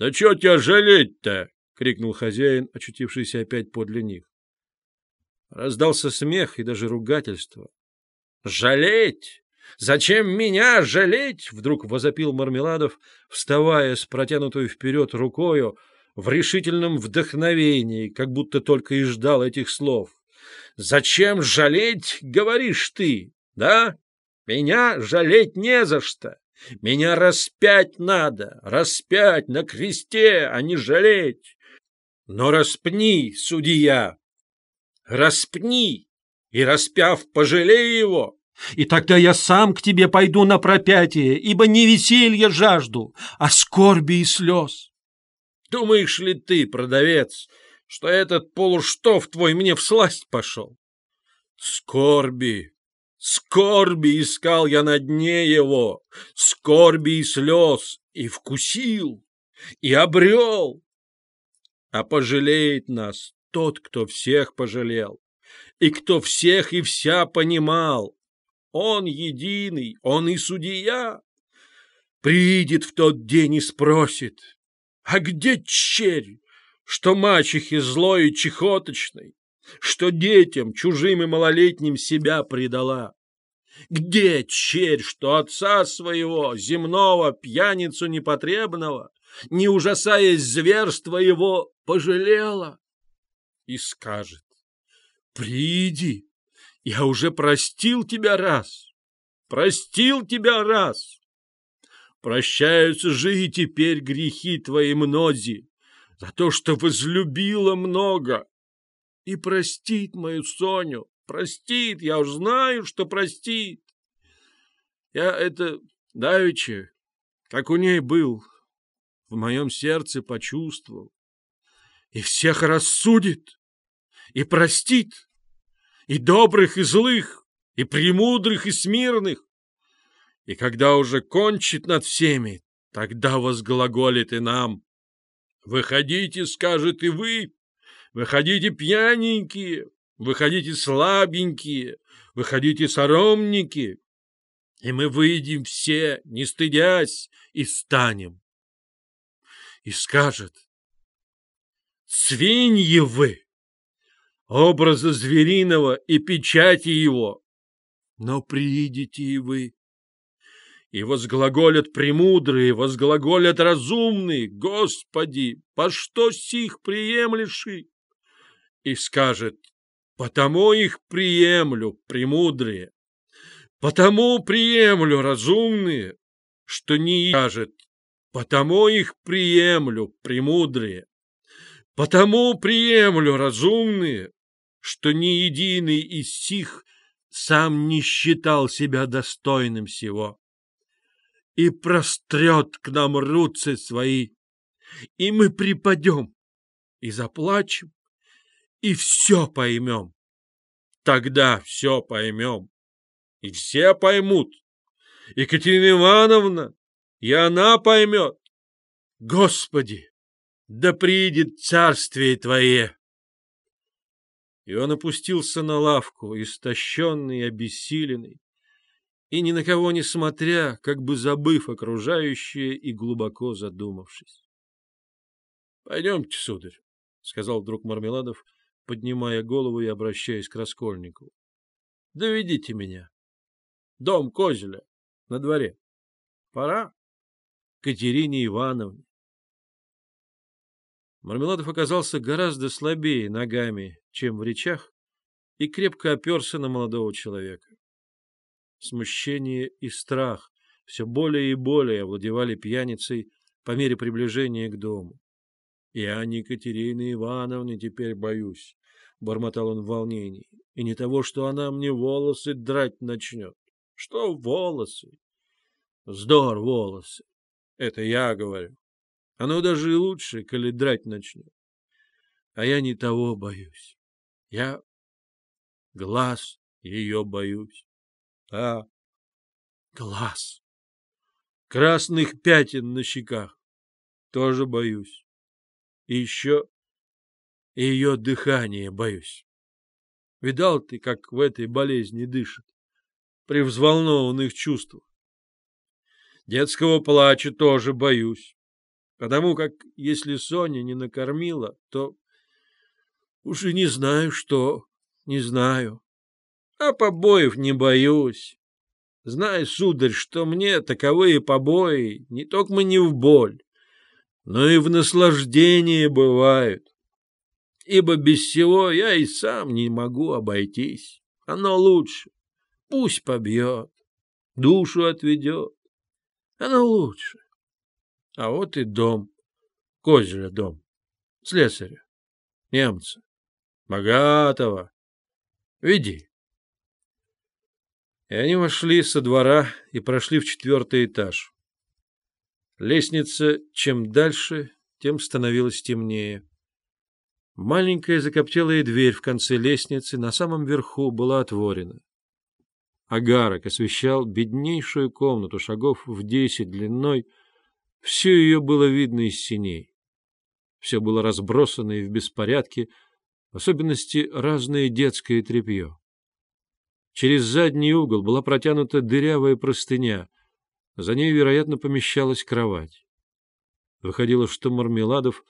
Да чего тебя жалеть-то? — крикнул хозяин, очутившийся опять подле них. Раздался смех и даже ругательство. «Жалеть! Зачем меня жалеть?» — вдруг возопил Мармеладов, вставая с протянутой вперед рукою в решительном вдохновении, как будто только и ждал этих слов. «Зачем жалеть, говоришь ты, да? Меня жалеть не за что. Меня распять надо, распять на кресте, а не жалеть. Но распни, судья, распни, и, распяв, пожалей его. И тогда я сам к тебе пойду на пропятие, ибо не веселье жажду, а скорби и слез. Думаешь ли ты, продавец, что этот полуштов твой мне всласть пошел? Скорби, скорби искал я на дне его, скорби и слез, и вкусил, и обрел а пожалеет нас тот, кто всех пожалел, и кто всех и вся понимал. Он единый, он и судья. Придет в тот день и спросит, а где черь, что мачехи злой и чехоточной, что детям, чужим и малолетним себя предала? Где черь, что отца своего, земного, пьяницу непотребного, не ужасаясь зверства его, пожалела и скажет, «Приди, я уже простил тебя раз, простил тебя раз. Прощаются же и теперь грехи твои мнози за то, что возлюбила много. И простит мою Соню, простит, я уж знаю, что простит. Я это давеча, как у ней был, в моем сердце почувствовал и всех рассудит, и простит, и добрых, и злых, и премудрых, и смирных. И когда уже кончит над всеми, тогда возглаголит и нам. Выходите, скажет и вы, выходите пьяненькие, выходите слабенькие, выходите соромники, и мы выйдем все, не стыдясь, и станем. И скажет, Свиньи вы! Образа звериного и печати его. Но приидите и вы. И возглаголят премудрые, возглаголят разумные, Господи, по что сих приемлеши? И скажет, потому их приемлю, премудрые, потому приемлю разумные, что не скажет, потому их приемлю, премудрые, Потому приемлю разумные, что ни единый из сих сам не считал себя достойным всего. И прострет к нам руцы свои, и мы припадем, и заплачем, и все поймем. Тогда все поймем, и все поймут. Екатерина Ивановна, и она поймет. Господи! да придет царствие твое!» И он опустился на лавку, истощенный, обессиленный, и ни на кого не смотря, как бы забыв окружающее и глубоко задумавшись. — Пойдемте, сударь, — сказал вдруг Мармеладов, поднимая голову и обращаясь к Раскольникову. — Доведите меня. Дом Козеля на дворе. Пора Катерине Ивановне. Мармеладов оказался гораздо слабее ногами, чем в речах, и крепко оперся на молодого человека. Смущение и страх все более и более овладевали пьяницей по мере приближения к дому. — Я не Катерины Ивановны теперь боюсь, — бормотал он в волнении, — и не того, что она мне волосы драть начнет. Что волосы? Вздор волосы. Это я говорю. Оно даже и лучше, коли драть начнет. А я не того боюсь. Я глаз ее боюсь. А, глаз. Красных пятен на щеках. Тоже боюсь. И еще ее дыхание боюсь. Видал ты, как в этой болезни дышит? При взволнованных чувствах. Детского плача тоже боюсь. Потому как, если Соня не накормила, то уже не знаю, что, не знаю. А побоев не боюсь. Знай, сударь, что мне таковые побои не только не в боль, но и в наслаждение бывают. Ибо без всего я и сам не могу обойтись. Оно лучше. Пусть побьет, душу отведет. Оно лучше. А вот и дом. Козля дом. Слесаря. Немца. Богатого. Веди. И они вошли со двора и прошли в четвертый этаж. Лестница, чем дальше, тем становилась темнее. Маленькая закоптелая дверь в конце лестницы на самом верху была отворена. Агарок освещал беднейшую комнату шагов в десять длиной, все ее было видно из синей. Все было разбросано и в беспорядке, в особенности разное детское тряпье. Через задний угол была протянута дырявая простыня. За ней, вероятно, помещалась кровать. Выходило, что Мармеладов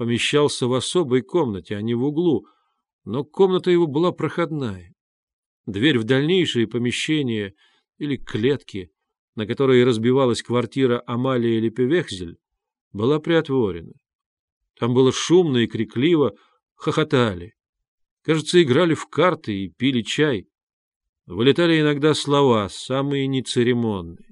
помещался в особой комнате, а не в углу, но комната его была проходная. Дверь в дальнейшие помещения или клетки, на которой разбивалась квартира Амалии Лепевехзель, была приотворена. Там было шумно и крикливо, хохотали. Кажется, играли в карты и пили чай. Вылетали иногда слова, самые нецеремонные.